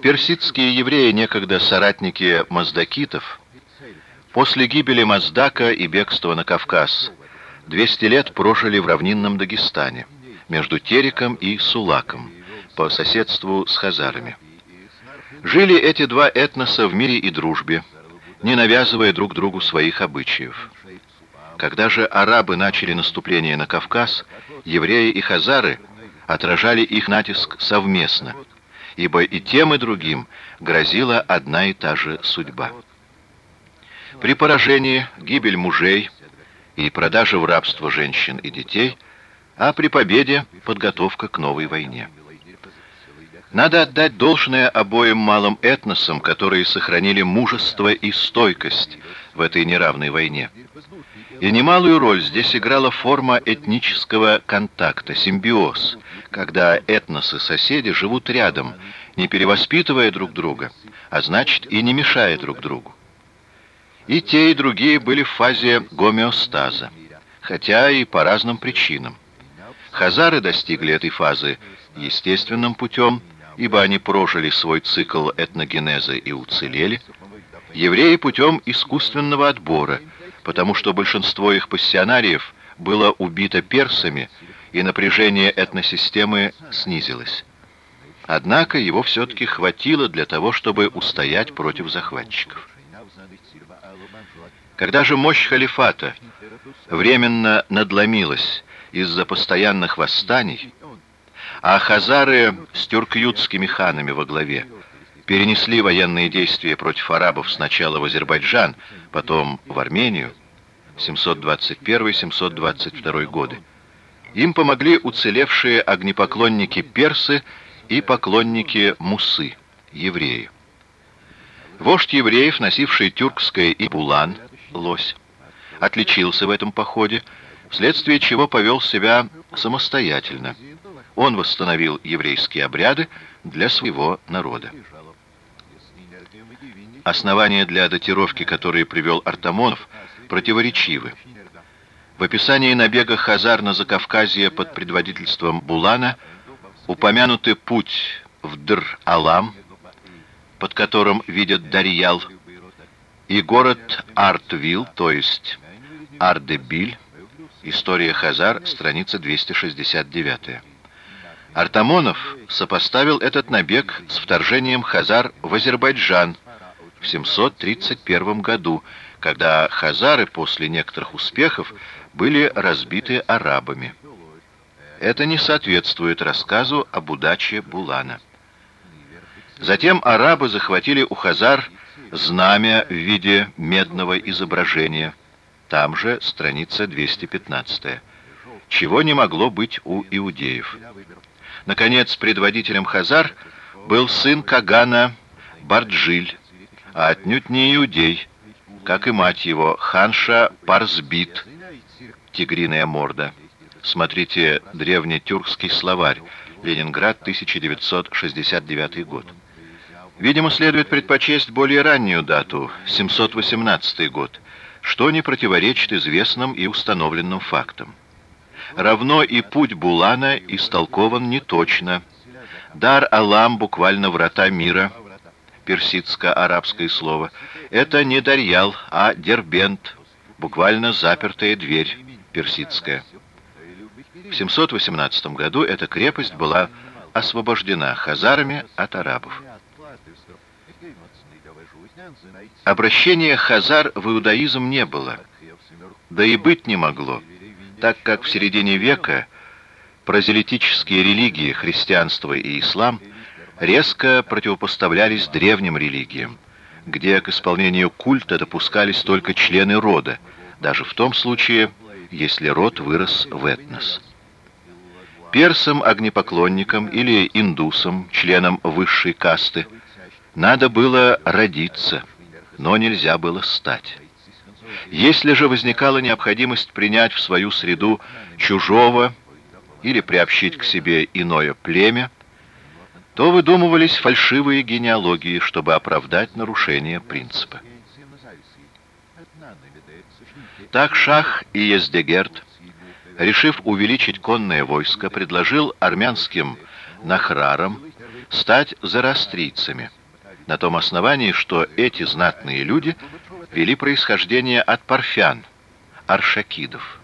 Персидские евреи, некогда соратники маздакитов, после гибели Маздака и бегства на Кавказ, 200 лет прожили в равнинном Дагестане, между Тереком и Сулаком, по соседству с хазарами. Жили эти два этноса в мире и дружбе, не навязывая друг другу своих обычаев. Когда же арабы начали наступление на Кавказ, евреи и хазары отражали их натиск совместно, ибо и тем, и другим грозила одна и та же судьба. При поражении гибель мужей и продажа в рабство женщин и детей, а при победе подготовка к новой войне. Надо отдать должное обоим малым этносам, которые сохранили мужество и стойкость в этой неравной войне. И немалую роль здесь играла форма этнического контакта, симбиоз, когда этносы-соседи живут рядом, не перевоспитывая друг друга, а значит и не мешая друг другу. И те, и другие были в фазе гомеостаза, хотя и по разным причинам. Хазары достигли этой фазы естественным путем, ибо они прожили свой цикл этногенеза и уцелели, евреи путем искусственного отбора, потому что большинство их пассионариев было убито персами, и напряжение этносистемы снизилось. Однако его все-таки хватило для того, чтобы устоять против захватчиков. Когда же мощь халифата временно надломилась из-за постоянных восстаний, а хазары с тюркютскими ханами во главе перенесли военные действия против арабов сначала в Азербайджан, потом в Армению, 721-722 годы. Им помогли уцелевшие огнепоклонники персы и поклонники Мусы, евреи. Вождь евреев, носивший тюркское и булан, лось, отличился в этом походе, вследствие чего повел себя самостоятельно – он восстановил еврейские обряды для своего народа. Основания для датировки, которые привел Артамонов, противоречивы. В описании набега Хазар на Закавказье под предводительством Булана упомянуты путь в Др-Алам, под которым видят Дарьял, и город Артвил, то есть Ардебиль, история Хазар, страница 269. Артамонов сопоставил этот набег с вторжением хазар в Азербайджан в 731 году, когда хазары после некоторых успехов были разбиты арабами. Это не соответствует рассказу об удаче Булана. Затем арабы захватили у хазар знамя в виде медного изображения. Там же страница 215, чего не могло быть у иудеев. Наконец, предводителем Хазар был сын Кагана Барджиль, а отнюдь не иудей, как и мать его, ханша Парсбит, тигриная морда. Смотрите древний тюркский словарь, Ленинград, 1969 год. Видимо, следует предпочесть более раннюю дату, 718 год, что не противоречит известным и установленным фактам равно и путь Булана истолкован неточно. Дар-Алам буквально врата мира, персидско-арабское слово. Это не Дарьял, а Дербент, буквально запертая дверь, персидская. В 718 году эта крепость была освобождена хазарами от арабов. Обращения хазар в иудаизм не было, да и быть не могло так как в середине века прозелитические религии, христианство и ислам, резко противопоставлялись древним религиям, где к исполнению культа допускались только члены рода, даже в том случае, если род вырос в этнос. Персам-огнепоклонникам или индусам, членам высшей касты, надо было родиться, но нельзя было стать. Если же возникала необходимость принять в свою среду чужого или приобщить к себе иное племя, то выдумывались фальшивые генеалогии, чтобы оправдать нарушение принципа. Так Шах и Ездегерт, решив увеличить конное войско, предложил армянским нахрарам стать зороастрийцами, на том основании, что эти знатные люди вели происхождение от парфян, аршакидов.